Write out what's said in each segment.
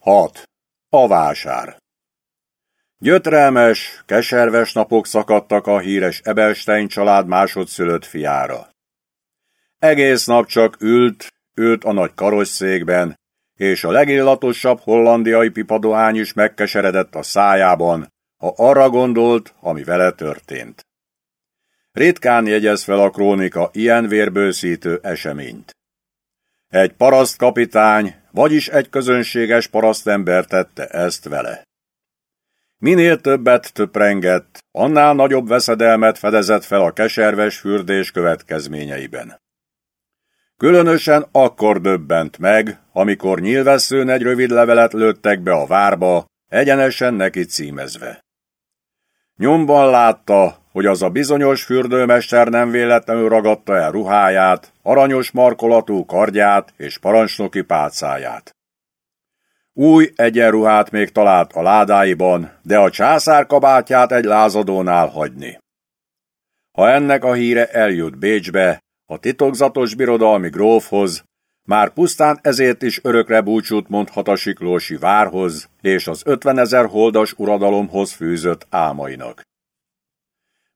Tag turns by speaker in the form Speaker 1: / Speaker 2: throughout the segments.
Speaker 1: 6. A vásár Gyötrelmes, keserves napok szakadtak a híres Ebelstein család másodszülött fiára. Egész nap csak ült, ült a nagy karosszékben, és a legillatosabb hollandiai pipadohány is megkeseredett a szájában, ha arra gondolt, ami vele történt. Ritkán jegyez fel a krónika ilyen vérbőszítő eseményt. Egy parasztkapitány, vagyis egy közönséges parasztember tette ezt vele. Minél többet töprengett, annál nagyobb veszedelmet fedezett fel a keserves fürdés következményeiben. Különösen akkor döbbent meg, amikor nyilvesszőn egy rövid levelet lőttek be a várba, egyenesen neki címezve. Nyomban látta, hogy az a bizonyos fürdőmester nem véletlenül ragadta el ruháját, aranyos markolatú kardját és parancsnoki pálcáját. Új egyenruhát még talált a ládáiban, de a császár kabátját egy lázadónál hagyni. Ha ennek a híre eljut Bécsbe, a titokzatos birodalmi grófhoz, már pusztán ezért is örökre búcsút mondhat a siklósi várhoz és az ötvenezer holdas uradalomhoz fűzött álmainak.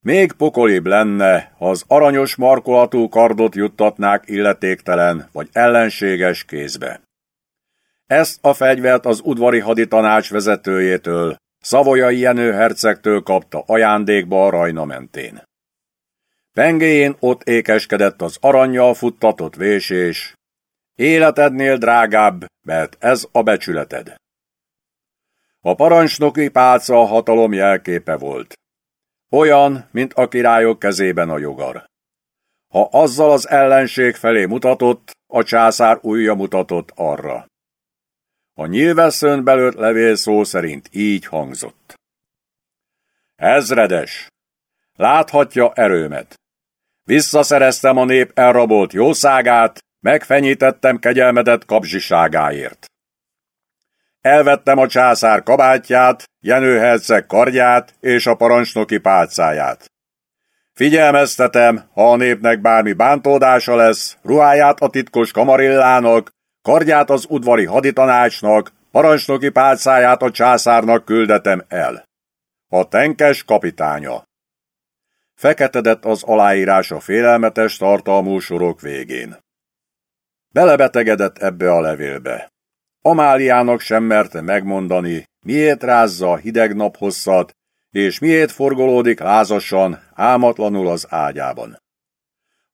Speaker 1: Még pokolibb lenne, ha az aranyos markolatú kardot juttatnák illetéktelen vagy ellenséges kézbe. Ezt a fegyvert az udvari haditanács vezetőjétől, Szavolyai Jenő hercegtől kapta ajándékba a rajna mentén. Pengéjén ott ékeskedett az aranyjal futtatott vésés. Életednél drágább, mert ez a becsületed. A parancsnoki pálca a hatalom jelképe volt. Olyan, mint a királyok kezében a jogar. Ha azzal az ellenség felé mutatott, a császár újja mutatott arra. A nyilvesszön belőtt levél szó szerint így hangzott. Ezredes! Láthatja erőmet. Visszaszereztem a nép elrabolt jószágát, megfenyítettem kegyelmedet kapzsiságáért. Elvettem a császár kabátját, Jenő herceg kardját és a parancsnoki pálcáját. Figyelmeztetem, ha a népnek bármi bántódása lesz, ruháját a titkos kamarillának, kardját az udvari haditanácsnak, parancsnoki pálcáját a császárnak küldetem el. A tenkes kapitánya. Feketedett az aláírás a félelmetes tartalmú sorok végén. Belebetegedett ebbe a levélbe. Amáliának sem merte megmondani, miért rázza a hideg naphosszat, és miért forgolódik lázasan, álmatlanul az ágyában.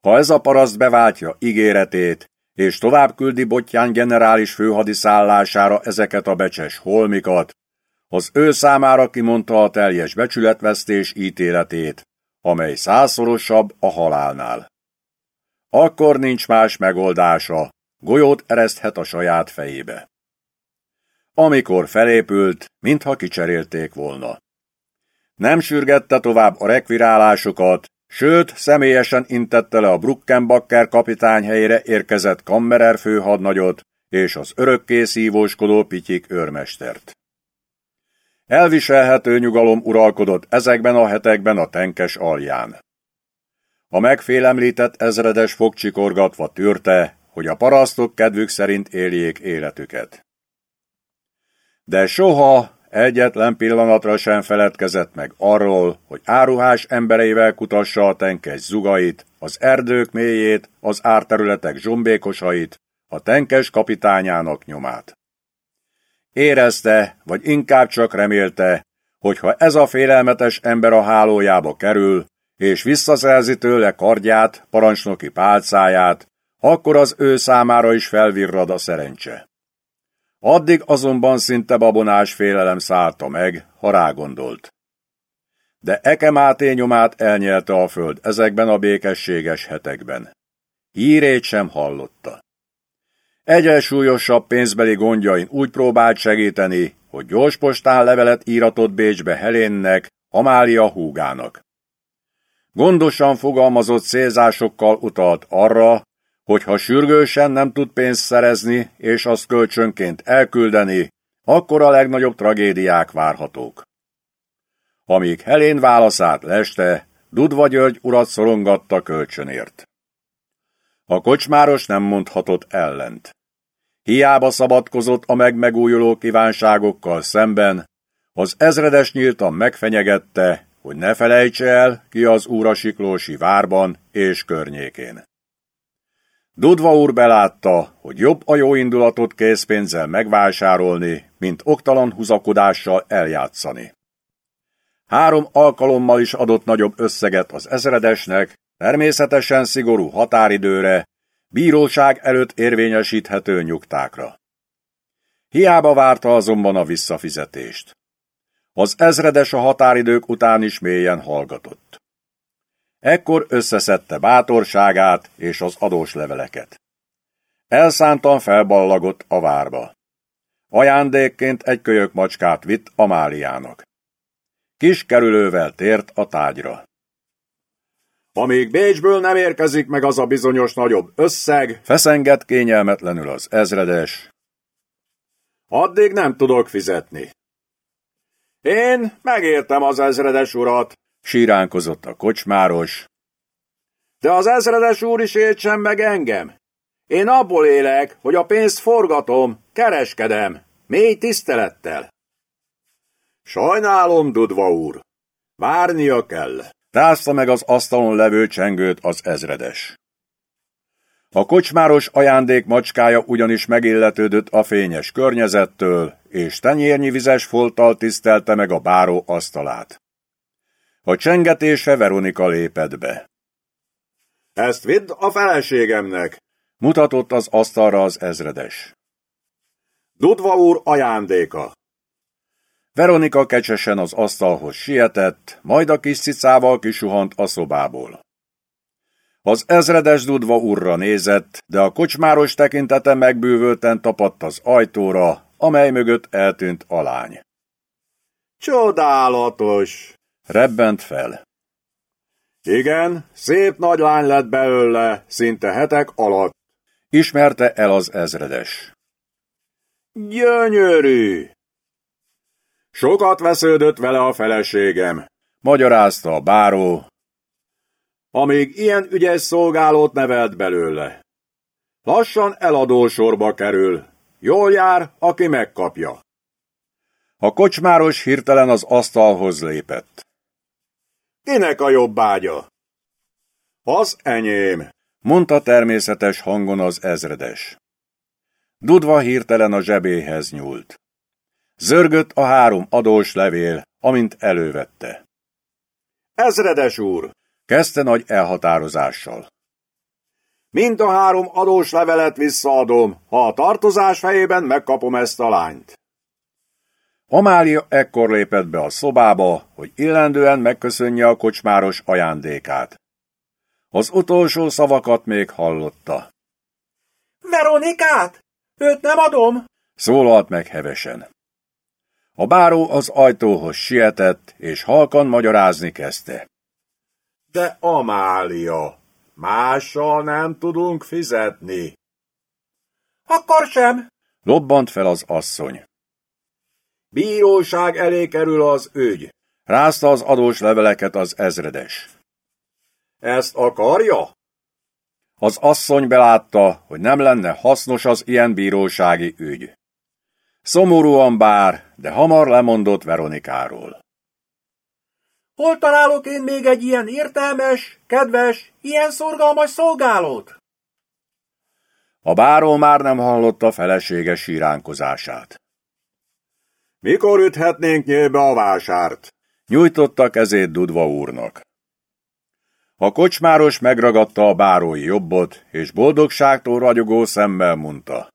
Speaker 1: Ha ez a paraszt beváltja ígéretét, és tovább küldi Bottyán generális főhadiszállására ezeket a becses holmikat, az ő számára kimondta a teljes becsületvesztés ítéletét, amely százszorosabb a halálnál. Akkor nincs más megoldása, golyót ereszthet a saját fejébe. Amikor felépült, mintha kicserélték volna. Nem sürgette tovább a rekvirálásokat, sőt, személyesen intette le a Bruckenbacker kapitány helyére érkezett Kammerer főhadnagyot és az örökké szívóskodó Pityik őrmestert. Elviselhető nyugalom uralkodott ezekben a hetekben a tenkes alján. A megfélemlített ezredes fogcsikorgatva tűrte, hogy a parasztok kedvük szerint éljék életüket. De soha egyetlen pillanatra sem feledkezett meg arról, hogy áruhás embereivel kutassa a tenkes zugait, az erdők mélyét, az árterületek zsombékosait, a tenkes kapitányának nyomát. Érezte, vagy inkább csak remélte, hogy ha ez a félelmetes ember a hálójába kerül, és visszaszerzi tőle kardját, parancsnoki pálcáját, akkor az ő számára is felvirrad a szerencse. Addig azonban szinte babonás félelem szállta meg, ha rágondolt. De Eke Máté nyomát elnyelte a föld ezekben a békességes hetekben. Hírét sem hallotta. Egyre súlyosabb pénzbeli gondjain úgy próbált segíteni, hogy gyorspostán levelet íratott Bécsbe Helénnek, Amália húgának. Gondosan fogalmazott célzásokkal utalt arra, hogy ha sürgősen nem tud pénzt szerezni, és azt kölcsönként elküldeni, akkor a legnagyobb tragédiák várhatók. Amíg Helén válaszát leste, Dudva György urat szorongatta kölcsönért. A kocsmáros nem mondhatott ellent. Hiába szabadkozott a megmegújuló kívánságokkal szemben, az ezredes nyíltan megfenyegette, hogy ne felejtse el, ki az Siklósi várban és környékén. Dudva úr belátta, hogy jobb a jó indulatot készpénzzel megvásárolni, mint oktalan húzakodással eljátszani. Három alkalommal is adott nagyobb összeget az ezredesnek, természetesen szigorú határidőre, bíróság előtt érvényesíthető nyugtákra. Hiába várta azonban a visszafizetést. Az ezredes a határidők után is mélyen hallgatott. Ekkor összeszedte bátorságát és az adós leveleket. Elszántan felballagott a várba. Ajándékként egy kölyök macskát vitt Amáliának. Kis kerülővel tért a tágyra. Amíg Bécsből nem érkezik meg az a bizonyos nagyobb összeg, feszengett kényelmetlenül az ezredes. Addig nem tudok fizetni. Én megértem az ezredes urat, síránkozott a kocsmáros. De az ezredes úr is értsen meg engem. Én abból élek, hogy a pénzt forgatom, kereskedem, mély tisztelettel. Sajnálom, Dudva úr. Várnia kell. Rázta meg az asztalon levő csengőt az ezredes. A kocsmáros ajándék macskája ugyanis megilletődött a fényes környezettől, és tenyérnyi vizes folttal tisztelte meg a báró asztalát. A csengetésre Veronika lépett be. Ezt vidd a feleségemnek, mutatott az asztalra az ezredes. Dudva úr ajándéka. Veronika kecsesen az asztalhoz sietett, majd a kis cicával kisuhant a szobából. Az ezredes dudva urra nézett, de a kocsmáros tekintete megbűvölten tapadt az ajtóra, amely mögött eltűnt a lány. Csodálatos! Rebbent fel. Igen, szép nagy lány lett belőle, szinte hetek alatt. Ismerte el az ezredes. Gyönyörű! Sokat vesződött vele a feleségem, magyarázta a báró, amíg ilyen ügyes szolgálót nevelt belőle. Lassan eladó sorba kerül, jól jár, aki megkapja. A kocsmáros hirtelen az asztalhoz lépett. Kinek a jobb ágya? Az enyém, mondta természetes hangon az ezredes. Dudva hirtelen a zsebéhez nyúlt. Zörgött a három adós levél, amint elővette. Ezredes úr, kezdte nagy elhatározással. Mind a három adós levelet visszaadom, ha a tartozás fejében megkapom ezt a lányt. Amália ekkor lépett be a szobába, hogy illendően megköszönje a kocsmáros ajándékát. Az utolsó szavakat még hallotta. Veronikát? Őt nem adom? Szólalt meg hevesen. A báró az ajtóhoz sietett, és halkan magyarázni kezdte. De Amália, mással nem tudunk fizetni. Akkor sem, lobbant fel az asszony. Bíróság elé kerül az ügy, rázta az adós leveleket az ezredes. Ezt akarja? Az asszony belátta, hogy nem lenne hasznos az ilyen bírósági ügy. Szomorúan bár, de hamar lemondott Veronikáról. Hol találok én még egy ilyen értelmes, kedves, ilyen szorgalmas szolgálót? A báró már nem hallotta felesége síránkozását. Mikor üthetnénk nyílbe a vásárt? Nyújtotta kezét Dudva úrnak. A kocsmáros megragadta a bárói jobbot, és boldogságtól ragyogó szemmel mondta.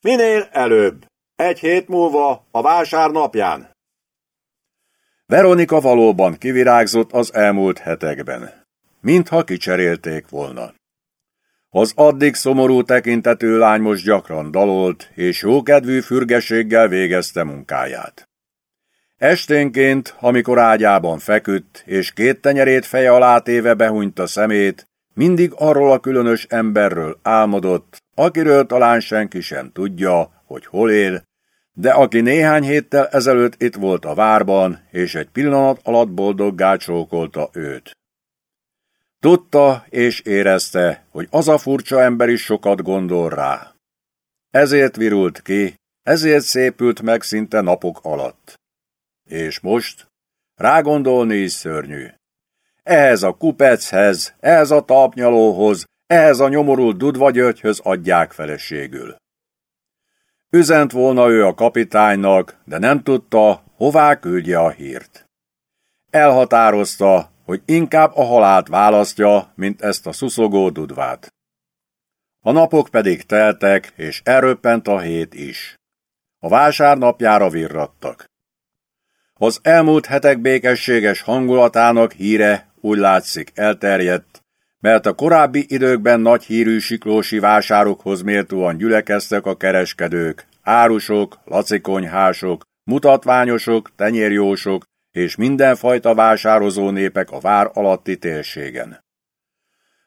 Speaker 1: Minél előbb, egy hét múlva, a vásár napján. Veronika valóban kivirágzott az elmúlt hetekben, mintha kicserélték volna. Az addig szomorú tekintetű lány most gyakran dalolt, és jókedvű fürgességgel végezte munkáját. Esténként, amikor ágyában feküdt, és két tenyerét feje alá téve behunyta szemét, mindig arról a különös emberről álmodott, akiről talán senki sem tudja, hogy hol él, de aki néhány héttel ezelőtt itt volt a várban, és egy pillanat alatt boldoggá csókolta őt. Tudta és érezte, hogy az a furcsa ember is sokat gondol rá. ezért virult ki, ezért szépült meg szinte napok alatt. És most? Rágondolni is szörnyű. Ehhez a kupechez, ehhez a talpnyalóhoz, ehhez a nyomorult dudvagyörgyhöz adják feleségül. Üzent volna ő a kapitánynak, de nem tudta, hová küldje a hírt. Elhatározta, hogy inkább a halált választja, mint ezt a szuszogó dudvát. A napok pedig teltek, és elröppent a hét is. A vásárnapjára virrattak. Az elmúlt hetek békességes hangulatának híre úgy látszik elterjedt, mert a korábbi időkben nagy hírű siklósi vásárokhoz méltóan gyülekeztek a kereskedők, árusok, lacikonyhások, mutatványosok, tenyérjósok és mindenfajta vásározó népek a vár alatti térségen.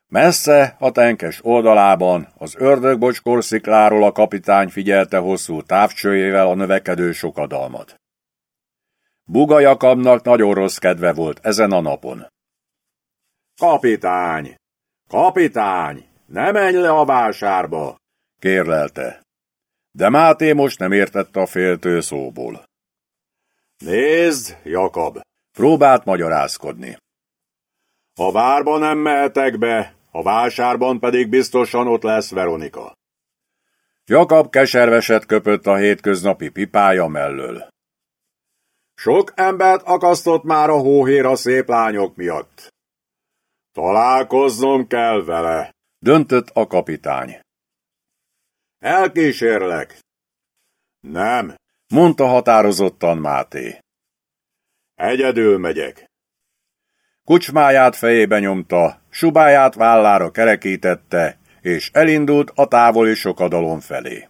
Speaker 1: Messze, a tenkes oldalában, az ördögbocskor szikláról a kapitány figyelte hosszú távcsőjével a növekedő sokadalmat. Buga Jakabnak nagyon rossz kedve volt ezen a napon. Kapitány! Kapitány! Ne menj le a vásárba! kérlelte. De Máté most nem értette a féltő szóból. Nézd, Jakab! Próbált magyarázkodni. A várba nem mehetek be, a vásárban pedig biztosan ott lesz Veronika. Jakab keserveset köpött a hétköznapi pipája mellől. Sok embert akasztott már a hóhér a szép lányok miatt. Találkoznom kell vele, döntött a kapitány. Elkísérlek. Nem, mondta határozottan Máté. Egyedül megyek. Kucsmáját fejébe nyomta, subáját vállára kerekítette, és elindult a távoli sokadalom felé.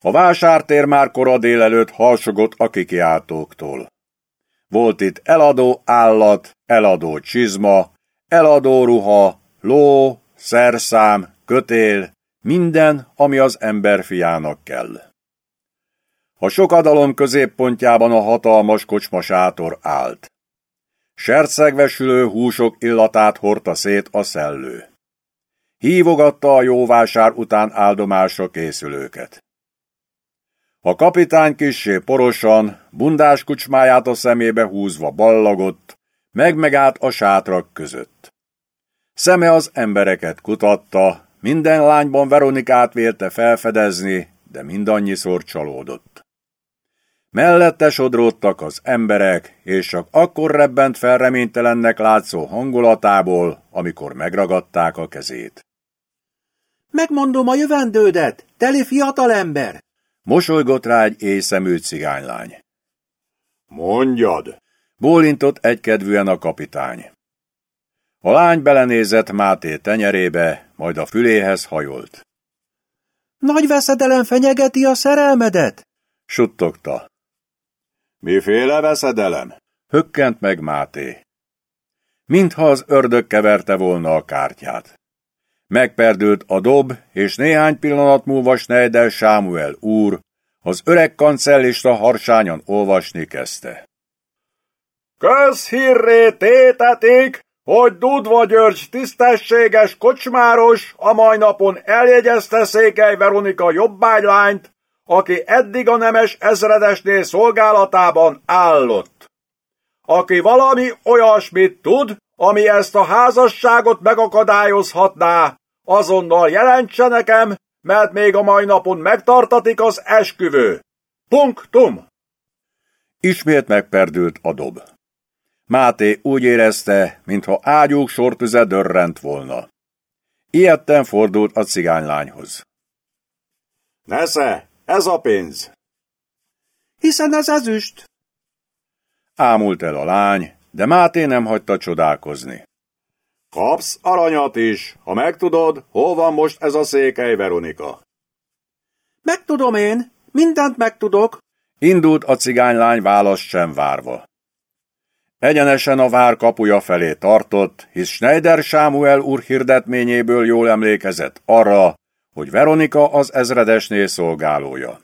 Speaker 1: A vásártér már kora délelőtt halsogott a kikiáltóktól. Volt itt eladó állat, eladó csizma, eladó ruha, ló, szerszám, kötél, minden, ami az ember fiának kell. A sokadalom középpontjában a hatalmas kocsmasátor állt. Sercegvesülő húsok illatát hordta szét a szellő. Hívogatta a jóvásár után áldomásra készülőket. A kapitány kissé porosan, bundás kucsmáját a szemébe húzva ballagott, meg-megállt a sátrak között. Szeme az embereket kutatta, minden lányban Veronikát vélte felfedezni, de mindannyiszor csalódott. Mellette sodródtak az emberek, és csak akkor rebbent fel reménytelennek látszó hangulatából, amikor megragadták a kezét.
Speaker 2: Megmondom a jövendődet, teli fiatalember!
Speaker 1: Mosolygott rá egy éjszemű cigánylány. Mondjad! Bólintott egykedvűen a kapitány. A lány belenézett Máté tenyerébe, majd a füléhez hajolt.
Speaker 2: Nagy veszedelem fenyegeti a szerelmedet?
Speaker 1: Suttogta. Miféle veszedelem? Hökkent meg Máté. Mintha az ördög keverte volna a kártyát. Megperdült a dob, és néhány pillanat múlva Schneider Sámuel úr, az öreg kancellista harsányan olvasni kezdte. Közhírré tétetik, hogy Dudva György tisztességes kocsmáros a mai napon eljegyezte Székely Veronika jobbágylányt, aki eddig a nemes ezredesnél szolgálatában állott. Aki valami olyasmit tud, ami ezt a házasságot megakadályozhatná, azonnal jelentse nekem, mert még a mai napon megtartatik az esküvő. Punktum! Ismét megperdült a dob. Máté úgy érezte, mintha ágyúk sortüze dörrent volna. Ilyetten fordult a cigánylányhoz. Nesze, ez a pénz!
Speaker 2: Hiszen ez ezüst!
Speaker 1: Ámult el a lány, de Máté nem hagyta csodálkozni. Kapsz aranyat is, ha megtudod, hol van most ez a székely Veronika.
Speaker 2: Megtudom én, mindent megtudok.
Speaker 1: Indult a cigánylány választ sem várva. Egyenesen a vár kapuja felé tartott, hisz Schneider Sámuel úr hirdetményéből jól emlékezett arra, hogy Veronika az ezredesnél szolgálója.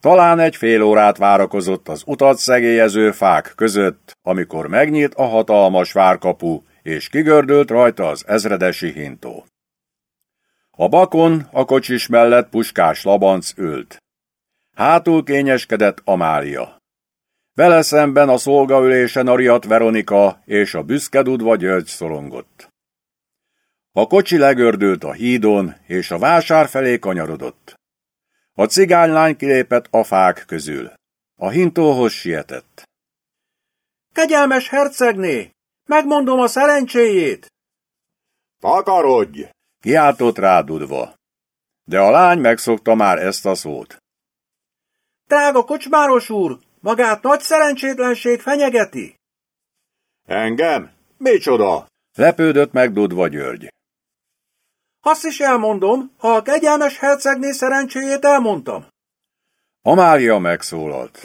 Speaker 1: Talán egy fél órát várakozott az utat szegélyező fák között, amikor megnyílt a hatalmas várkapu, és kigördült rajta az ezredesi hintó. A bakon a kocsis mellett puskás labanc ült. Hátul kényeskedett Amália. Vele szemben a szolgaülésen ariat Veronika és a büszke dudva György szorongott. A kocsi legördült a hídon, és a vásár felé kanyarodott. A cigánylány kilépett a fák közül. A hintóhoz sietett.
Speaker 2: Kegyelmes hercegné, megmondom a szerencséjét!
Speaker 1: Takarodj! kiáltott rádudva. De a lány megszokta már ezt a szót.
Speaker 2: Drága kocsmáros úr, magát nagy szerencsétlenség fenyegeti.
Speaker 1: Engem? Micsoda? Lepődött meg Dudva György.
Speaker 2: Azt is elmondom, ha a kegyelmes hercegné szerencséjét elmondtam.
Speaker 1: Amália megszólalt.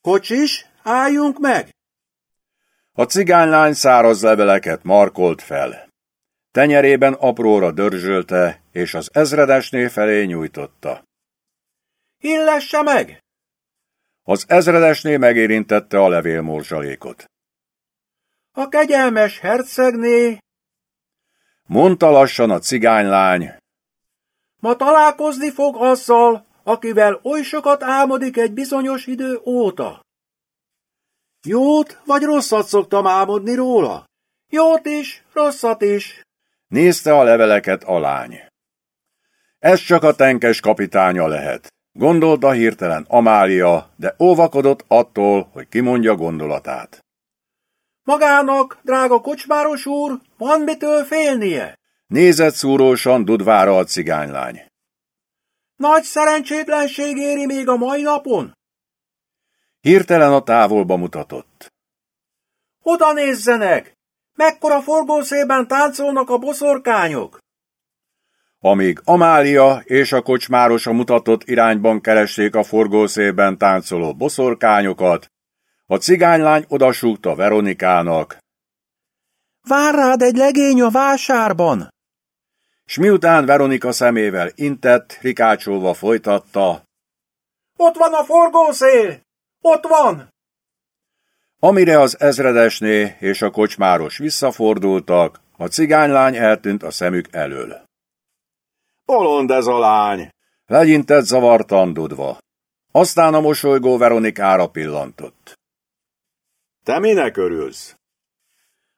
Speaker 2: Kocsis, álljunk meg!
Speaker 1: A cigánylány száraz leveleket markolt fel. Tenyerében apróra dörzsölte, és az ezredesné felé nyújtotta.
Speaker 2: Illesse meg!
Speaker 1: Az ezredesné megérintette a levélmorzsalékot.
Speaker 2: A kegyelmes hercegné,
Speaker 1: mondta lassan a cigánylány.
Speaker 2: Ma találkozni fog azzal, akivel oly sokat álmodik egy bizonyos idő óta. Jót vagy rosszat szoktam álmodni róla? Jót is, rosszat is.
Speaker 1: Nézte a leveleket a lány. Ez csak a tenkes kapitánya lehet. Gondolta hirtelen Amália, de óvakodott attól, hogy kimondja gondolatát.
Speaker 2: Magának, drága kocsmáros úr, van mitől félnie?
Speaker 1: Nézett szúrósan Dudvára a cigánylány.
Speaker 2: Nagy szerencsétlenség éri még a mai napon?
Speaker 1: Hirtelen a távolba mutatott.
Speaker 2: Oda nézzenek! Mekkora forgószében táncolnak a boszorkányok!
Speaker 1: Amíg Amália és a kocsmáros a mutatott irányban keresték a forgószében táncoló boszorkányokat, a cigánylány odasúgta Veronikának.
Speaker 2: Vár rád egy legény a vásárban!
Speaker 1: S miután Veronika szemével intett, rikácsolva folytatta.
Speaker 2: Ott van a forgószél! Ott van!
Speaker 1: Amire az ezredesné és a kocsmáros visszafordultak, a cigánylány eltűnt a szemük elől. Bolond ez a lány! Legyintett zavartan dudva. Aztán a mosolygó Veronikára pillantott. Te minek örülsz?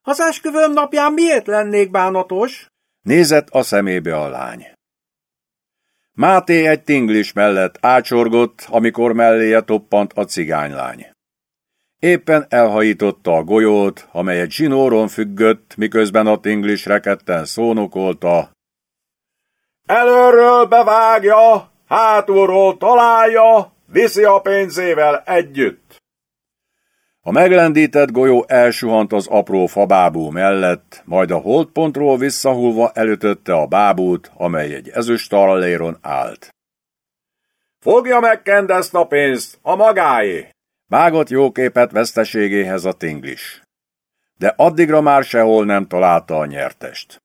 Speaker 2: Az esküvőm napján miért lennék bánatos?
Speaker 1: Nézett a szemébe a lány. Máté egy tinglis mellett ácsorgott, amikor melléje toppant a cigánylány. Éppen elhajította a golyót, amely egy zsinóron függött, miközben a tinglis reketten szónokolta. Előről bevágja, hátulról találja, viszi a pénzével együtt. A meglendített golyó elsuhant az apró fabábú mellett, majd a holdpontról visszahulva elütötte a bábút, amely egy ezüst talléron állt. Fogja meg Kendeszt a pénzt, a magáé! Vágott jóképet veszteségéhez a tinglis. De addigra már sehol nem találta a nyertest.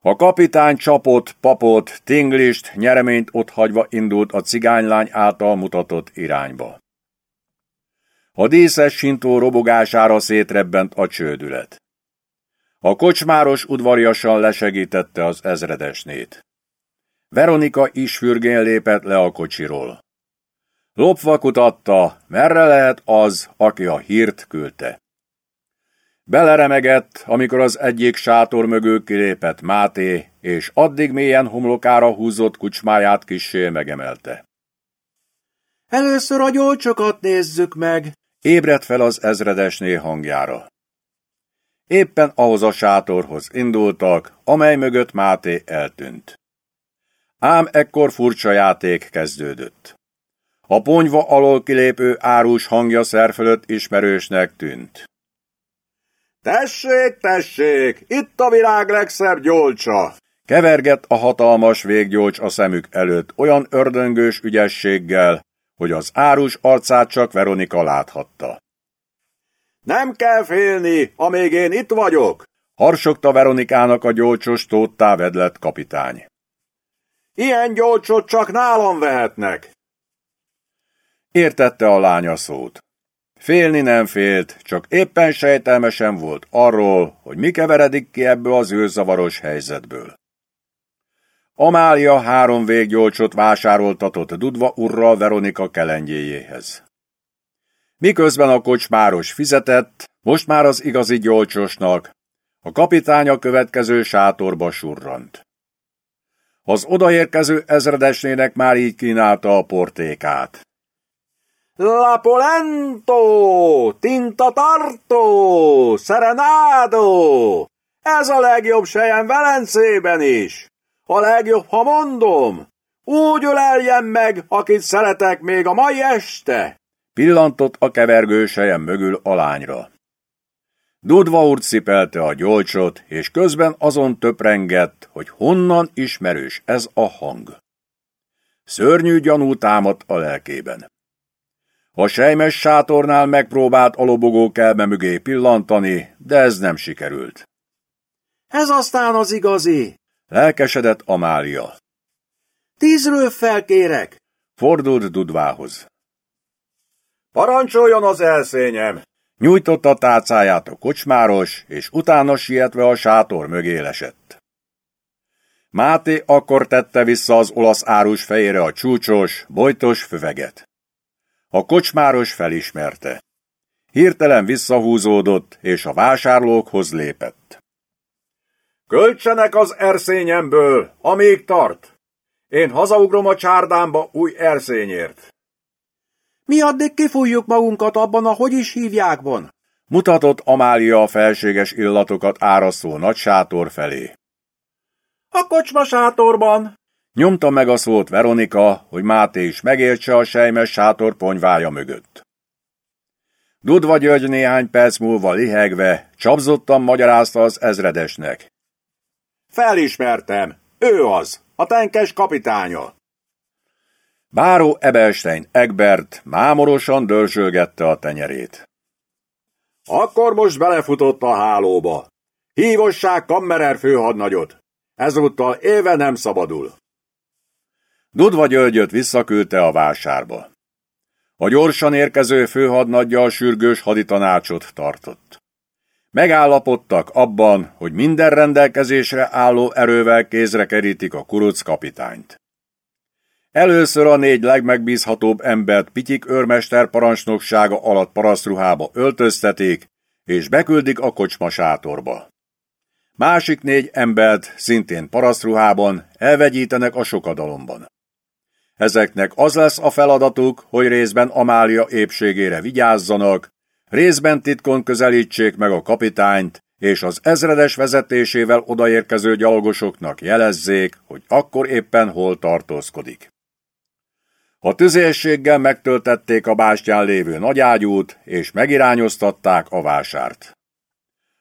Speaker 1: A kapitány csapott, papot, tinglist, nyereményt otthagyva indult a cigánylány által mutatott irányba. A díszes sintó robogására szétrebbent a csődület. A kocsmáros udvariasan lesegítette az ezredesnét. Veronika is fürgén lépett le a kocsiról. Lopva kutatta, merre lehet az, aki a hírt küldte. Beleremegett, amikor az egyik sátor mögül kilépett Máté, és addig mélyen homlokára húzott kucsmáját kissé megemelte.
Speaker 2: Először a gyolcsokat nézzük meg,
Speaker 1: Ébredt fel az ezredesné hangjára. Éppen ahhoz a sátorhoz indultak, amely mögött Máté eltűnt. Ám ekkor furcsa játék kezdődött. A ponyva alól kilépő árus hangja szerfölött ismerősnek tűnt. Tessék, tessék, itt a világ legszebb gyolcsa! Kevergett a hatalmas véggyolcs a szemük előtt olyan ördöngős ügyességgel, hogy az árus arcát csak Veronika láthatta. Nem kell félni, amíg én itt vagyok, harsogta Veronikának a gyolcsos tóttá vedlett kapitány. Ilyen gyolcsot csak nálam vehetnek. Értette a lánya szót. Félni nem félt, csak éppen sejtelmesen volt arról, hogy mi keveredik ki ebből az őzavaros helyzetből. Amália három véggyolcsot vásároltatott Dudva urral Veronika kelengyéjéhez. Miközben a kocsmáros fizetett, most már az igazi gyolcsosnak, a kapitány a következő sátorba surrant. Az odaérkező ezredesnének már így kínálta a portékát.
Speaker 2: La Polento, Tinta Tarto, Serenado! Ez a legjobb sejem Velencében is! A legjobb, ha mondom! Úgy öleljen meg, akit szeretek még a mai este!
Speaker 1: Pillantott a kevergő sejem mögül a lányra. Dudva úr cipelte a gyolcsot, és közben azon töprengett, hogy honnan ismerős ez a hang. Szörnyű gyanú támadt a lelkében. A sejmes sátornál megpróbált a lobogó kelme mögé pillantani, de ez nem sikerült.
Speaker 2: Ez aztán az igazi!
Speaker 1: Lelkesedett Amália.
Speaker 2: Tízről felkérek!
Speaker 1: Fordult Dudvához.
Speaker 2: Parancsoljon az elszényem!
Speaker 1: Nyújtotta tárcáját a kocsmáros, és utána sietve a sátor mögé lesett. Máté akkor tette vissza az olasz árus fejére a csúcsos, bojtos föveget. A kocsmáros felismerte. Hirtelen visszahúzódott, és a vásárlókhoz lépett.
Speaker 2: Költsenek az erszényemből, amíg tart. Én hazaugrom a csárdámba új erszényért. Mi addig kifújjuk magunkat abban a hogy is hívjákban?
Speaker 1: Mutatott Amália a felséges illatokat árasztó nagy sátor felé.
Speaker 2: A kocsma sátorban.
Speaker 1: Nyomta meg a szót Veronika, hogy Máté is megértse a sejmes sátor ponyvája mögött. Dudva György néhány perc múlva lihegve, csapzottan magyarázta az ezredesnek.
Speaker 2: Felismertem, ő az, a tenkes kapitánya.
Speaker 1: Báró Ebelstein Egbert mámorosan dörzsölgette a tenyerét.
Speaker 2: Akkor most belefutott a hálóba. Hívossák Kammerer főhadnagyot. Ezúttal éve nem szabadul.
Speaker 1: Dudva Györgyöt visszaküldte a vásárba. A gyorsan érkező főhadnaggyal sürgős haditanácsot tartott. Megállapodtak abban, hogy minden rendelkezésre álló erővel kézre kerítik a kuruc kapitányt. Először a négy legmegbízhatóbb embert Pityik őrmester parancsnoksága alatt parasztruhába öltöztetik, és beküldik a kocsma sátorba. Másik négy embert szintén parasztruhában elvegyítenek a sokadalomban. Ezeknek az lesz a feladatuk, hogy részben Amália épségére vigyázzanak, részben titkon közelítsék meg a kapitányt, és az ezredes vezetésével odaérkező gyalogosoknak jelezzék, hogy akkor éppen hol tartózkodik. A tüzérséggel megtöltették a bástyán lévő nagyágyút, és megirányoztatták a vásárt.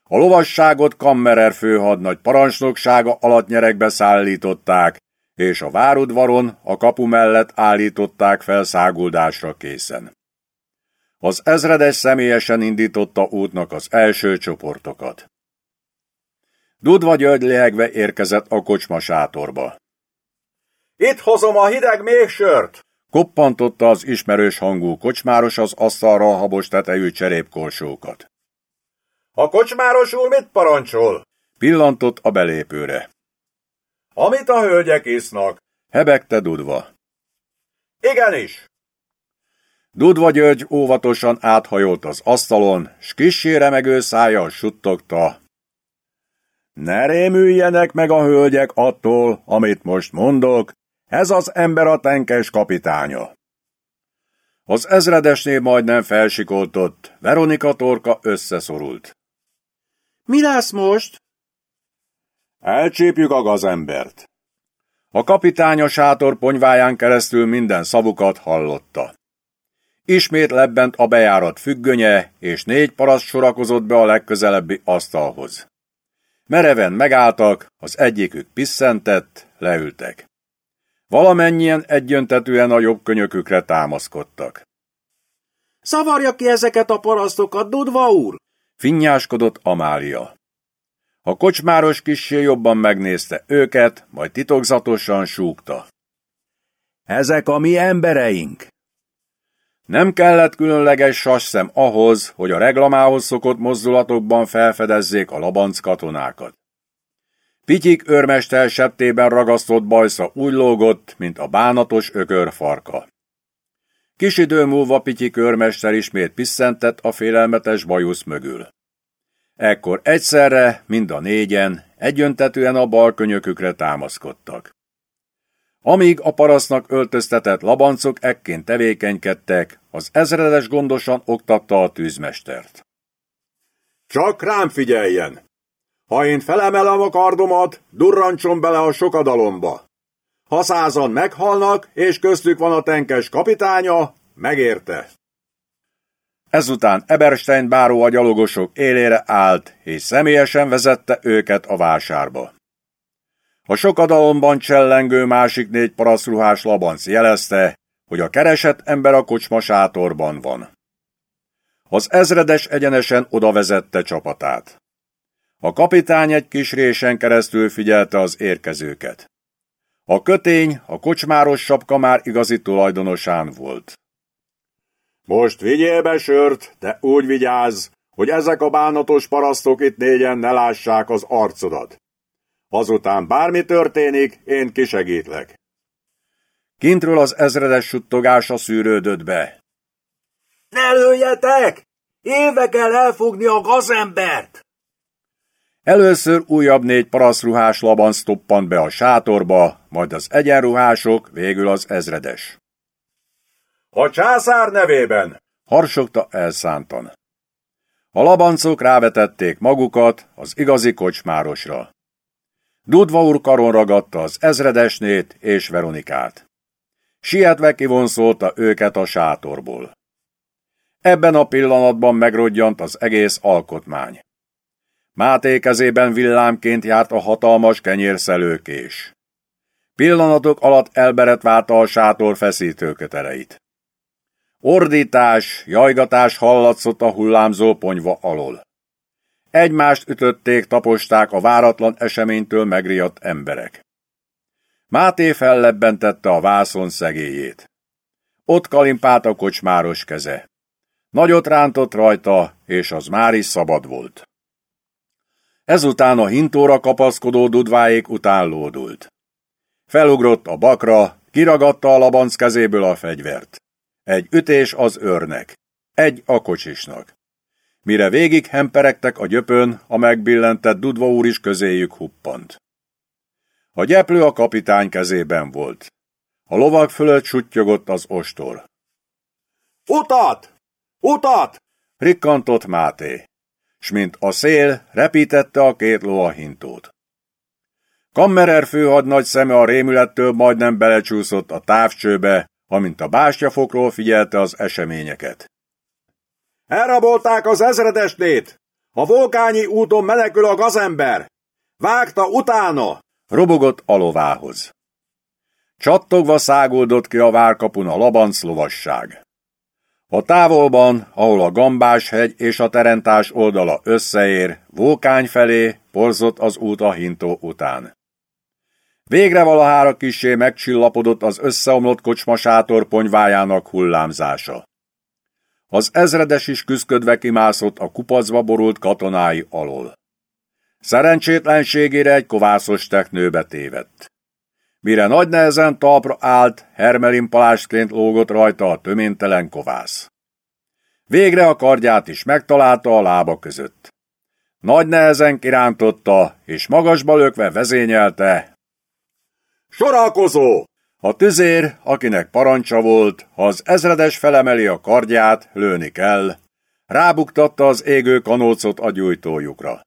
Speaker 1: A lovasságot Kammerer főhadnagy parancsnoksága alatt nyerekbe szállították, és a várudvaron a kapu mellett állították fel száguldásra készen. Az ezredes személyesen indította útnak az első csoportokat. Dudva György lehegve érkezett a kocsma sátorba.
Speaker 2: Itt hozom a hideg mégsört!
Speaker 1: Koppantotta az ismerős hangú kocsmáros az asztalra habos tetejű cserépkorsókat.
Speaker 2: A kocsmáros úr mit parancsol?
Speaker 1: Pillantott a belépőre.
Speaker 2: Amit a hölgyek isznak.
Speaker 1: Hebegte Dudva.
Speaker 2: Igenis.
Speaker 1: Dudva György óvatosan áthajolt az asztalon, s kissé remegő szájjal suttogta. Ne rémüljenek meg a hölgyek attól, amit most mondok, ez az ember a tenkes kapitánya. Az ezredesnél majdnem felsikoltott, Veronika torka összeszorult.
Speaker 2: Mi lesz most?
Speaker 1: Elcsípjük a gazembert. A kapitány a sátor ponyváján keresztül minden szavukat hallotta. Ismét lebbent a bejárat függönye, és négy paraszt sorakozott be a legközelebbi asztalhoz. Mereven megálltak, az egyikük pisszentett, leültek. Valamennyien egyöntetően a jobb könyökükre támaszkodtak.
Speaker 2: Szavarja ki ezeket a parasztokat, Dudva úr!
Speaker 1: Finnyáskodott Amália. A kocsmáros kissé jobban megnézte őket, majd titokzatosan súgta. Ezek a mi embereink! Nem kellett különleges sasszem ahhoz, hogy a reglamához szokott mozdulatokban felfedezzék a labanc katonákat. Pityik őrmester septében ragasztott bajsza úgy lógott, mint a bánatos ökörfarka. Kis idő múlva Pityik őrmester ismét pisszentett a félelmetes bajusz mögül. Ekkor egyszerre, mind a négyen, egyöntetően a bal könyökükre támaszkodtak. Amíg a parasznak öltöztetett labancok ekként tevékenykedtek, az ezredes gondosan oktatta a tűzmestert.
Speaker 3: Csak rám figyeljen! Ha én felemelem a kardomat, durrancson bele a sokadalomba. Ha százan meghalnak, és köztük van a tenkes kapitánya, megérte.
Speaker 1: Ezután Eberstein báró a gyalogosok élére állt, és személyesen vezette őket a vásárba. A sokadalomban csellengő másik négy paraszruhás labanc jelezte, hogy a keresett ember a kocsma sátorban van. Az ezredes egyenesen oda vezette csapatát. A kapitány egy kis résen keresztül figyelte az érkezőket. A kötény, a kocsmáros sapka már igazi tulajdonosán volt.
Speaker 3: Most vigyél be sört, de úgy vigyázz, hogy ezek a bánatos parasztok itt négyen ne lássák az arcodat. Azután bármi történik, én kisegítlek.
Speaker 1: Kintről az ezredes suttogása szűrődött be.
Speaker 2: Ne lőjetek! Élve kell elfogni a gazembert!
Speaker 1: Először újabb négy paraszruhás labanc toppant be a sátorba, majd az egyenruhások, végül az ezredes.
Speaker 3: A császár nevében!
Speaker 1: harsogta elszántan. A labancok rávetették magukat az igazi kocsmárosra. Dudva úr karon ragadta az ezredesnét és Veronikát. Sietve kivonszolta őket a sátorból. Ebben a pillanatban megrodjant az egész alkotmány. Máté kezében villámként járt a hatalmas kenyérszelőkés. Pillanatok alatt elberetválta a sátor feszítőkötereit. Ordítás, jajgatás hallatszott a hullámzó ponyva alól. Egymást ütötték, taposták a váratlan eseménytől megriadt emberek. Máté fellebbentette a vászon szegélyét. Ott kalimpált a kocsmáros keze. Nagyot rántott rajta, és az már is szabad volt. Ezután a hintóra kapaszkodó dudváék után lódult. Felugrott a bakra, kiragadta a labanc kezéből a fegyvert. Egy ütés az őrnek, egy a kocsisnak. Mire végig hemperegtek a gyöpön, a megbillentett Dudva úr is közéjük huppant. A gyeplő a kapitány kezében volt. A lovak fölött suttyogott az ostor.
Speaker 3: Utat! Utat!
Speaker 1: rikkantott Máté, s mint a szél repítette a két lovahintót. Kammerer főhadnagy szeme a rémülettől majdnem belecsúszott a távcsőbe, amint a bástyafokról figyelte az eseményeket.
Speaker 3: Elrabolták az ezredesnét! A volkányi úton menekül a gazember! Vágta utána!
Speaker 1: Robogott a lovához. Csattogva száguldott ki a várkapun a labanc lovasság. A távolban, ahol a Gambás hegy és a Terentás oldala összeér, Vulkány felé porzott az út a hintó után. Végre valahára kisé megcsillapodott az összeomlott kocsma sátor ponyvájának hullámzása. Az ezredes is küszködve kimászott a kupacba borult katonái alól. Szerencsétlenségére egy kovászos teknőbe tévedt. Mire nagy nehezen talpra állt, Hermelin palásként lógott rajta a töménytelen kovász. Végre a kardját is megtalálta a lába között. Nagy nehezen kirántotta, és magasba lökve vezényelte.
Speaker 3: Sorakozó!
Speaker 1: A tüzér, akinek parancsa volt, ha az ezredes felemeli a kardját, lőni kell, rábuktatta az égő kanócot a gyújtójukra.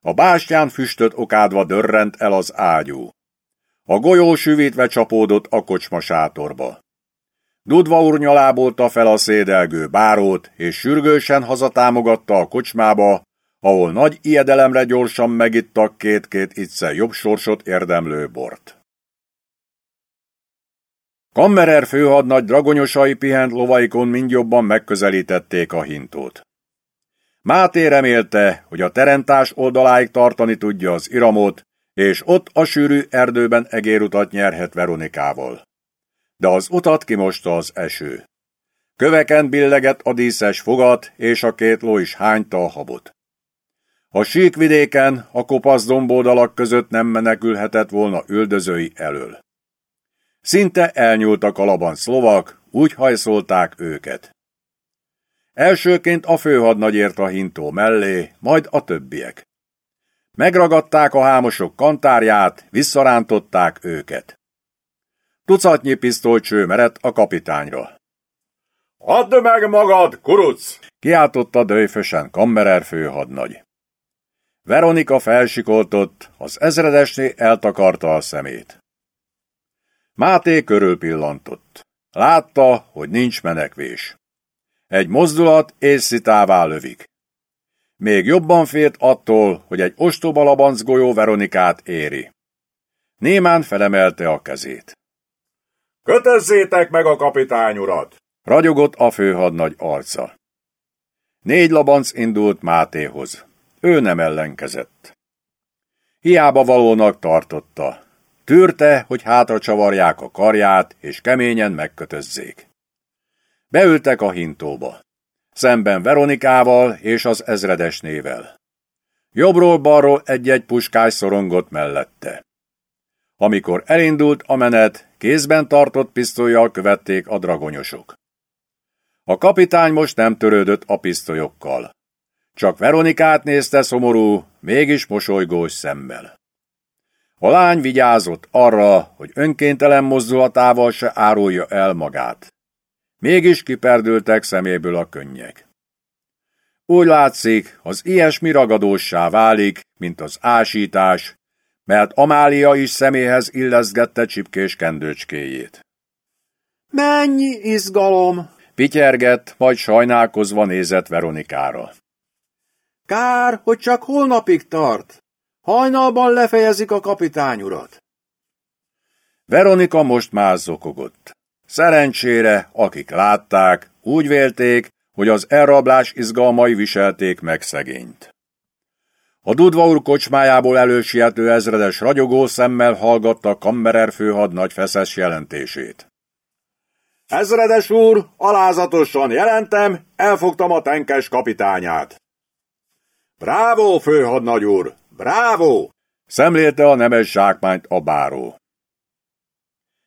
Speaker 1: A bástyán füstöt okádva dörrent el az ágyú. A golyó süvítve csapódott a kocsma sátorba. Dudva úr nyalábolta fel a szédelgő bárót, és sürgősen hazatámogatta a kocsmába, ahol nagy ijedelemre gyorsan megittak két-két ittszer jobb sorsot érdemlő bort. Kammerer főhadnagy dragonyosai pihent lovaikon mind jobban megközelítették a hintót. Máté remélte, hogy a terentás oldaláig tartani tudja az iramot, és ott a sűrű erdőben egérutat nyerhet Veronikával. De az utat kimosta az eső. Köveken billegett a díszes fogat, és a két ló is hányta a habot. A síkvidéken a kopasz dombódalak között nem menekülhetett volna üldözői elől. Szinte elnyúltak a laban szlovak, úgy hajszolták őket. Elsőként a főhadnagy ért a hintó mellé, majd a többiek. Megragadták a hámosok kantárját, visszarántották őket. Tucatnyi pisztolycső merett a kapitányra.
Speaker 3: Add meg magad, kuruc!
Speaker 1: Kiáltotta dőfösen Kammerer főhadnagy. Veronika felsikoltott, az ezredesné eltakarta a szemét. Máté körül pillantott. Látta, hogy nincs menekvés. Egy mozdulat és szitává lövik. Még jobban félt attól, hogy egy ostoba labanc golyó Veronikát éri. Némán felemelte a kezét.
Speaker 3: Kötezzétek meg a kapitány urat!
Speaker 1: Ragyogott a főhadnagy arca. Négy labanc indult Mátéhoz. Ő nem ellenkezett. Hiába valónak tartotta. Tűrte, hogy hátra csavarják a karját, és keményen megkötözzék. Beültek a hintóba. Szemben Veronikával és az ezredesnével. Jobbról-balról egy-egy puskás szorongott mellette. Amikor elindult a menet, kézben tartott pisztolyjal követték a dragonyosok. A kapitány most nem törődött a pisztolyokkal. Csak Veronikát nézte szomorú, mégis mosolygós szemmel. A lány vigyázott arra, hogy önkéntelen mozdulatával se árulja el magát. Mégis kiperdültek szeméből a könnyek. Úgy látszik, az ilyesmi ragadóssá válik, mint az ásítás, mert Amália is szeméhez illeszgette csipkés kendőcskéjét.
Speaker 2: Mennyi izgalom!
Speaker 1: Pityergett, majd sajnálkozva nézett Veronikára.
Speaker 2: Kár, hogy csak holnapig tart. Hajnalban lefejezik a kapitány urat.
Speaker 1: Veronika most már zokogott. Szerencsére, akik látták, úgy vélték, hogy az elrablás izgalmai viselték meg szegényt. A Dudva úr kocsmájából elősiető ezredes ragyogó szemmel hallgatta Kammerer főhadnagy feszes jelentését.
Speaker 3: Ezredes úr, alázatosan jelentem, elfogtam a tenkes kapitányát. Brávó, főhadnagy úr, brávó!
Speaker 1: Szemlélte a nemes zsákmányt a báró.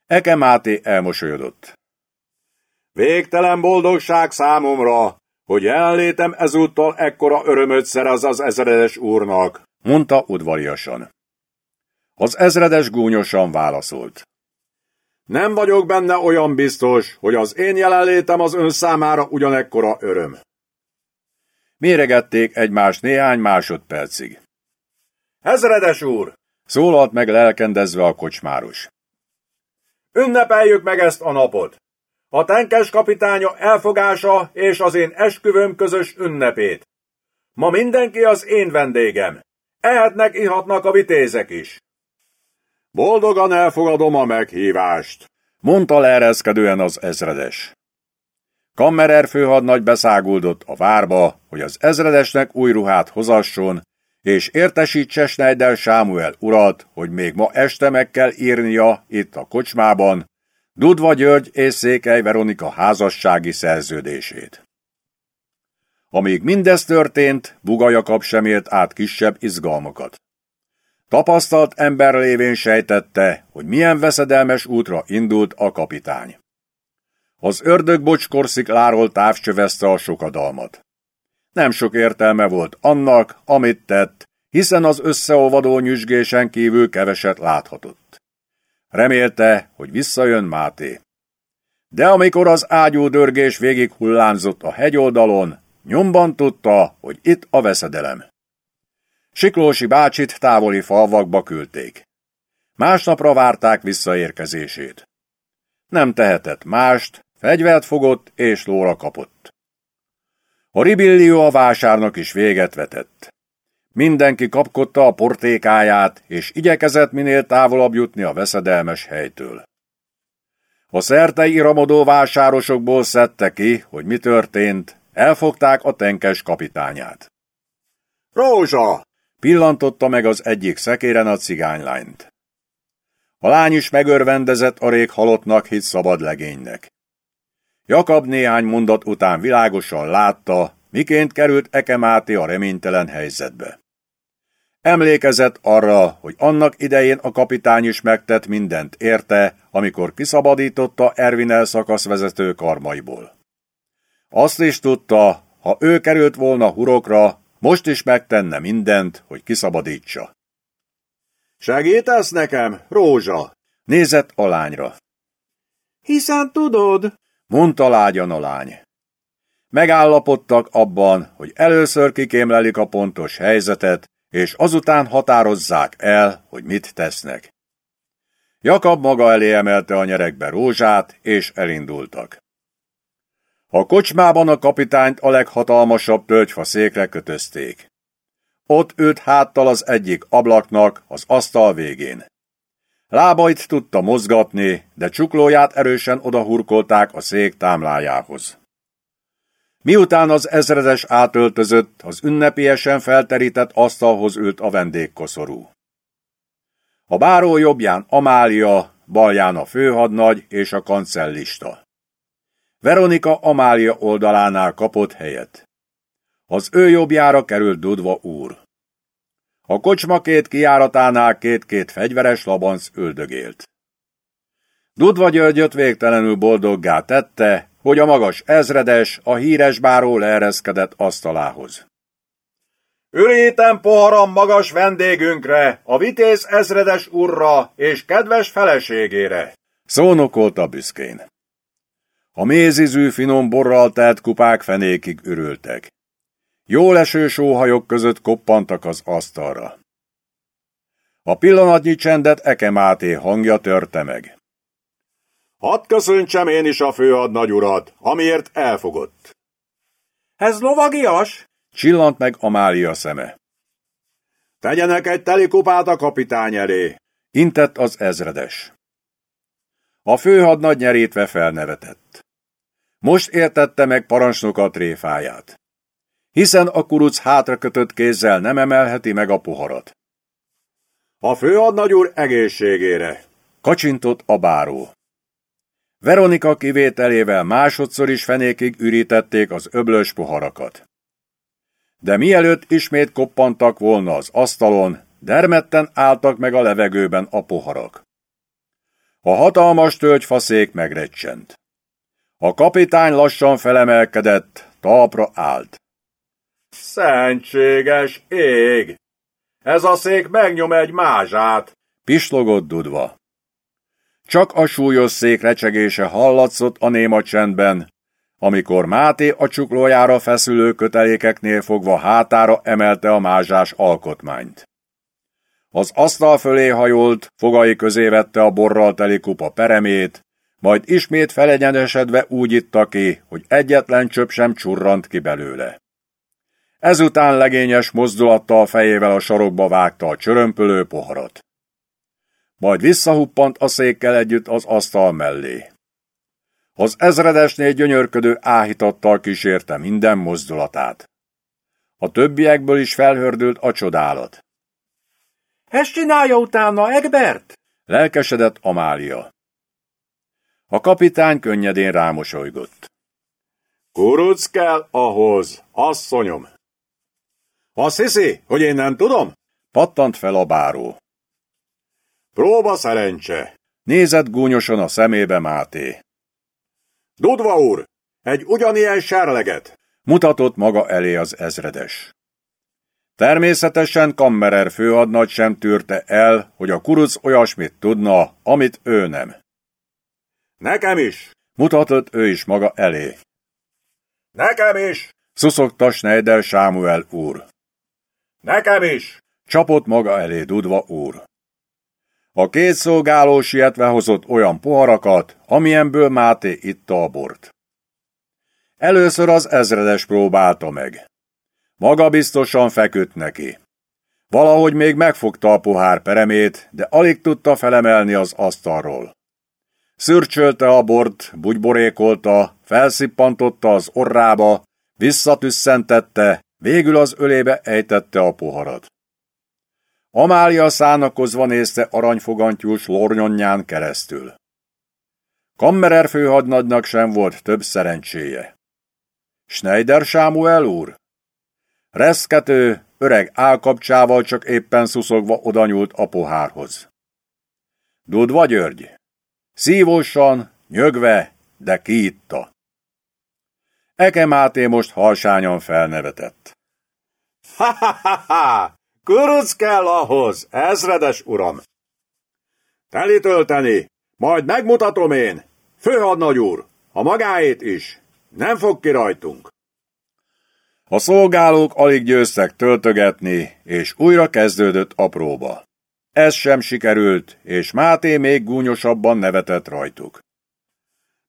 Speaker 1: Eke Máté elmosolyodott.
Speaker 3: Végtelen boldogság számomra, hogy jelenlétem ezúttal ekkora örömöt szerez az ezredes úrnak,
Speaker 1: mondta udvariasan. Az ezredes gúnyosan válaszolt.
Speaker 3: Nem vagyok benne olyan biztos, hogy az én jelenlétem az ön számára ugyanekkora öröm.
Speaker 1: Méregették egymást néhány másodpercig.
Speaker 3: Ezredes úr!
Speaker 1: Szólalt meg lelkendezve a kocsmáros.
Speaker 3: Ünnepeljük meg ezt a napot! A tenkes kapitánya elfogása és az én esküvőm közös ünnepét. Ma mindenki az én vendégem. Ehetnek, ihatnak a vitézek is. Boldogan elfogadom a meghívást,
Speaker 1: mondta leereszkedően az ezredes. Kammerer főhadnagy beszáguldott a várba, hogy az ezredesnek új ruhát hozasson, és értesítse Schneider Sámuel urat, hogy még ma este meg kell írnia itt a kocsmában Dudva György és Székely Veronika házassági szerződését. Amíg mindez történt, Buga Jakab sem élt át kisebb izgalmakat. Tapasztalt ember lévén sejtette, hogy milyen veszedelmes útra indult a kapitány. Az ördög bocskorszik távcsövezte a sokadalmat. Nem sok értelme volt annak, amit tett, hiszen az összeolvadó nyüzsgésen kívül keveset láthatott. Remélte, hogy visszajön Máté. De amikor az ágyú dörgés végig hullámzott a hegyoldalon, nyomban tudta, hogy itt a veszedelem. Siklósi bácsit távoli falvakba küldték. Másnapra várták visszaérkezését. Nem tehetett mást, fegyvert fogott és lóra kapott. A ribillió a vásárnak is véget vetett. Mindenki kapkodta a portékáját, és igyekezett minél távolabb jutni a veszedelmes helytől. A szertei iramodó vásárosokból szedte ki, hogy mi történt, elfogták a tenkes kapitányát.
Speaker 3: Rózsa!
Speaker 1: Pillantotta meg az egyik szekéren a cigánylányt. A lány is megörvendezett a rég halottnak hit szabad legénynek. Jakab néhány mondat után világosan látta, miként került Eke Máté a reménytelen helyzetbe. Emlékezett arra, hogy annak idején a kapitány is megtett mindent érte, amikor kiszabadította Ervin elszakaszvezető karmaiból. Azt is tudta, ha ő került volna hurokra, most is megtenne mindent, hogy kiszabadítsa.
Speaker 3: Segítesz nekem, Rózsa?
Speaker 1: Nézett a lányra.
Speaker 2: Hiszen tudod,
Speaker 1: mondta lágyan a lány. Megállapodtak abban, hogy először kikémlelik a pontos helyzetet, és azután határozzák el, hogy mit tesznek. Jakab maga elé emelte a nyerekbe rózsát, és elindultak. A kocsmában a kapitányt a leghatalmasabb tölgyfa kötözték. Ott ült háttal az egyik ablaknak, az asztal végén. Lábait tudta mozgatni, de csuklóját erősen odahurkolták a szék támlájához. Miután az ezredes átöltözött, az ünnepiesen felterített asztalhoz ült a vendégkoszorú. A báró jobbján Amália, balján a főhadnagy és a kancellista. Veronika Amália oldalánál kapott helyet. Az ő jobbjára került Dudva úr. A kocsma két kiáratánál két-két fegyveres labanc üldögélt. Dudva Györgyöt végtelenül boldoggá tette, hogy a magas ezredes a híres báró leereszkedett asztalához.
Speaker 3: Ürítem poharam magas vendégünkre, a vitéz ezredes urra és kedves feleségére!
Speaker 1: Szónokolta büszkén. A mézizű finom borral telt kupák fenékig ürültek. Jól eső sóhajok között koppantak az asztalra. A pillanatnyi csendet Eke Máté hangja törte meg.
Speaker 3: Hadd köszöntsem én is a főadnagy urat, amiért elfogott.
Speaker 2: Ez lovagias?
Speaker 1: Csillant meg Amália szeme.
Speaker 3: Tegyenek egy teli kupát a kapitány elé.
Speaker 1: Intett az ezredes. A főhadnagy nyerítve felnevetett. Most értette meg parancsnoka tréfáját. Hiszen a kuruc hátrakötött kézzel nem emelheti meg a poharat.
Speaker 3: A főhadnagy úr egészségére.
Speaker 1: Kacsintott a báró. Veronika kivételével másodszor is fenékig ürítették az öblös poharakat. De mielőtt ismét koppantak volna az asztalon, dermedten álltak meg a levegőben a poharak. A hatalmas tölgyfaszék megrecsent. A kapitány lassan felemelkedett, talpra állt.
Speaker 3: Szentséges ég! Ez a szék megnyom egy mázsát!
Speaker 1: Pislogott dudva. Csak a súlyos szék recsegése hallatszott a néma csendben, amikor Máté a csuklójára feszülő kötelékeknél fogva hátára emelte a mázsás alkotmányt. Az asztal fölé hajolt, fogai közé vette a borral teli kupa peremét, majd ismét felegyenesedve úgy itta ki, hogy egyetlen csöp sem csurrant ki belőle. Ezután legényes mozdulattal fejével a sarokba vágta a csörömpölő poharat majd visszahuppant a székkel együtt az asztal mellé. Az ezredesnél gyönyörködő áhítattal kísérte minden mozdulatát. A többiekből is felhördült a csodálat.
Speaker 2: Ezt csinálja utána, Egbert?
Speaker 1: Lelkesedett Amália. A kapitány könnyedén rámosolygott.
Speaker 3: Kuruc kell ahhoz, asszonyom. Azt hiszi, hogy én nem tudom?
Speaker 1: Pattant fel a báró.
Speaker 3: Próba szerencse!
Speaker 1: Nézett gúnyosan a szemébe Máté.
Speaker 3: Dudva úr, egy ugyanilyen serleget!
Speaker 1: Mutatott maga elé az ezredes. Természetesen Kammerer főadnagy sem tűrte el, hogy a kuruc olyasmit tudna, amit ő nem.
Speaker 3: Nekem is!
Speaker 1: Mutatott ő is maga elé.
Speaker 3: Nekem is!
Speaker 1: Szuszogta Schneider Sámuel úr.
Speaker 3: Nekem is!
Speaker 1: Csapott maga elé Dudva úr. A két szolgáló sietve hozott olyan poharakat, amilyenből Máté itta a bort. Először az ezredes próbálta meg. Maga biztosan feküdt neki. Valahogy még megfogta a pohár peremét, de alig tudta felemelni az asztalról. Szürcsölte a bort, bugyborékolta, felszippantotta az orrába, visszatüsszentette, végül az ölébe ejtette a poharat. Amália szánakozva nézte aranyfogantyús lornyonján keresztül. Kammerer főhadnagynak sem volt több szerencséje. Schneider Sámuel úr? Reszkető, öreg állkapcsával csak éppen szuszogva odanyúlt a pohárhoz. Dudva György. Szívósan, nyögve, de kiitta. Eke Máté most halsányan felnevetett.
Speaker 3: Ha-ha-ha-ha! Kuruc kell ahhoz, ezredes uram! Telítölteni, majd megmutatom én, főhadnagy úr, a magáét is, nem fog ki rajtunk.
Speaker 1: A szolgálók alig győztek töltögetni, és újra kezdődött a próba. Ez sem sikerült, és Máté még gúnyosabban nevetett rajtuk.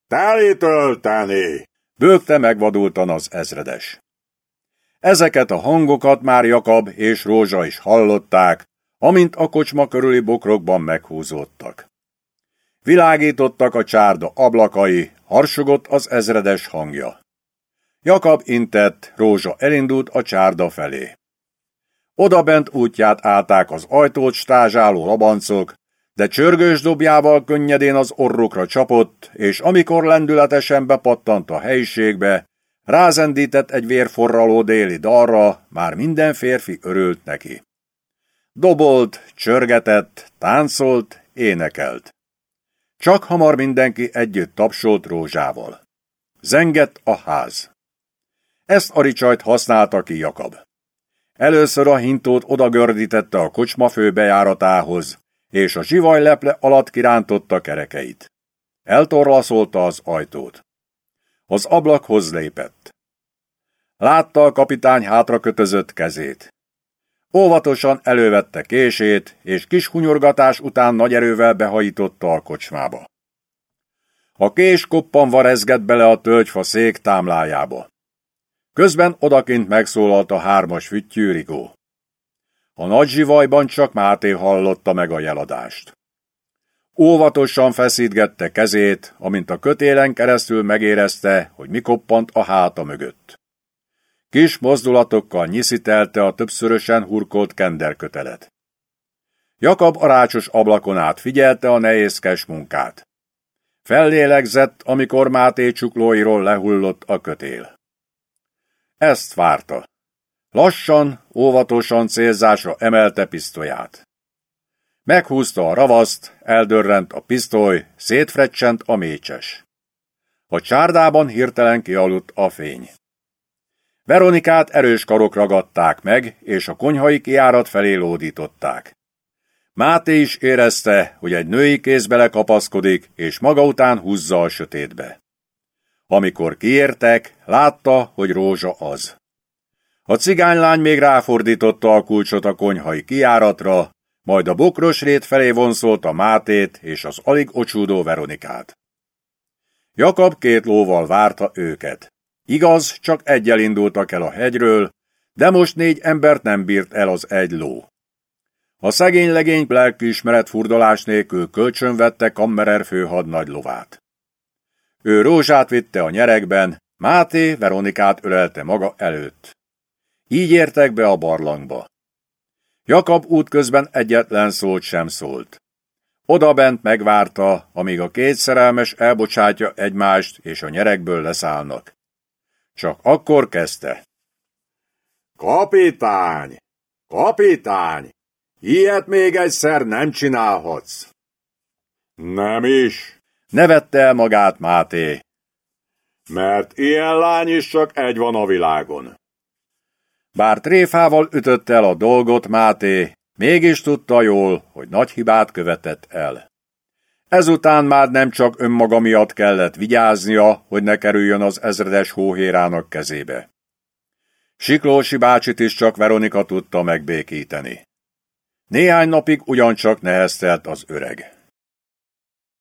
Speaker 3: Teli tölteni!
Speaker 1: Bőgte megvadultan az ezredes. Ezeket a hangokat már Jakab és Rózsa is hallották, amint a kocsma körüli bokrokban meghúzódtak. Világítottak a csárda ablakai, harsogott az ezredes hangja. Jakab intett, Rózsa elindult a csárda felé. Odabent útját állták az ajtót stázsáló labancok, de csörgős dobjával könnyedén az orrukra csapott, és amikor lendületesen bepattant a helyiségbe, rázendített egy vérforraló déli dalra, már minden férfi örült neki. Dobolt, csörgetett, táncolt, énekelt. Csak hamar mindenki együtt tapsolt rózsával. Zengett a ház. Ezt a ricsajt használta ki Jakab. Először a hintót odagördítette a kocsma fő bejáratához, és a zsivaj leple alatt kirántotta kerekeit. Eltorlaszolta az ajtót. Az ablakhoz lépett. Látta a kapitány hátra kötözött kezét. Óvatosan elővette kését, és kis hunyorgatás után nagy erővel behajította a kocsmába. A kés koppanva rezgett bele a tölgyfa szék támlájába. Közben odakint megszólalt a hármas füttyű Rigó. A nagy zsivajban csak Máté hallotta meg a jeladást. Óvatosan feszítgette kezét, amint a kötélen keresztül megérezte, hogy mi koppant a háta mögött. Kis mozdulatokkal nyiszitelte a többszörösen hurkolt kenderkötelet. Jakab a rácsos ablakon át figyelte a nehézkes munkát. Fellélegzett, amikor Máté csuklóiról lehullott a kötél. Ezt várta. Lassan, óvatosan célzásra emelte pisztolyát. Meghúzta a ravaszt, eldörrent a pisztoly, szétfrecsent a mécses. A csárdában hirtelen kialudt a fény. Veronikát erős karok ragadták meg, és a konyhai kiárat felé lódították. Máté is érezte, hogy egy női kéz belekapaszkodik, és maga után húzza a sötétbe. Amikor kiértek, látta, hogy rózsa az. A cigánylány még ráfordította a kulcsot a konyhai kiáratra, majd a bokros rét felé vonszolta Mátét és az alig ocsúdó Veronikát. Jakab két lóval várta őket. Igaz, csak egyel indultak el a hegyről, de most négy embert nem bírt el az egy ló. A szegény legény lelkiismeret furdalás nélkül kölcsönvette Kammerer főhadnagy lovát. Ő rózsát vitte a nyerekben, Máté Veronikát ölelte maga előtt. Így értek be a barlangba. Jakab útközben egyetlen szót sem szólt. Oda bent megvárta, amíg a két szerelmes elbocsátja egymást, és a nyerekből leszállnak. Csak akkor kezdte.
Speaker 3: Kapitány! Kapitány! Ilyet még egyszer nem csinálhatsz. Nem is.
Speaker 1: Nevette el magát Máté.
Speaker 3: Mert ilyen lány is csak egy van a világon.
Speaker 1: Bár tréfával ütött el a dolgot Máté, mégis tudta jól, hogy nagy hibát követett el. Ezután már nem csak önmaga miatt kellett vigyáznia, hogy ne kerüljön az ezredes hóhérának kezébe. Siklósi bácsit is csak Veronika tudta megbékíteni. Néhány napig ugyancsak neheztelt az öreg.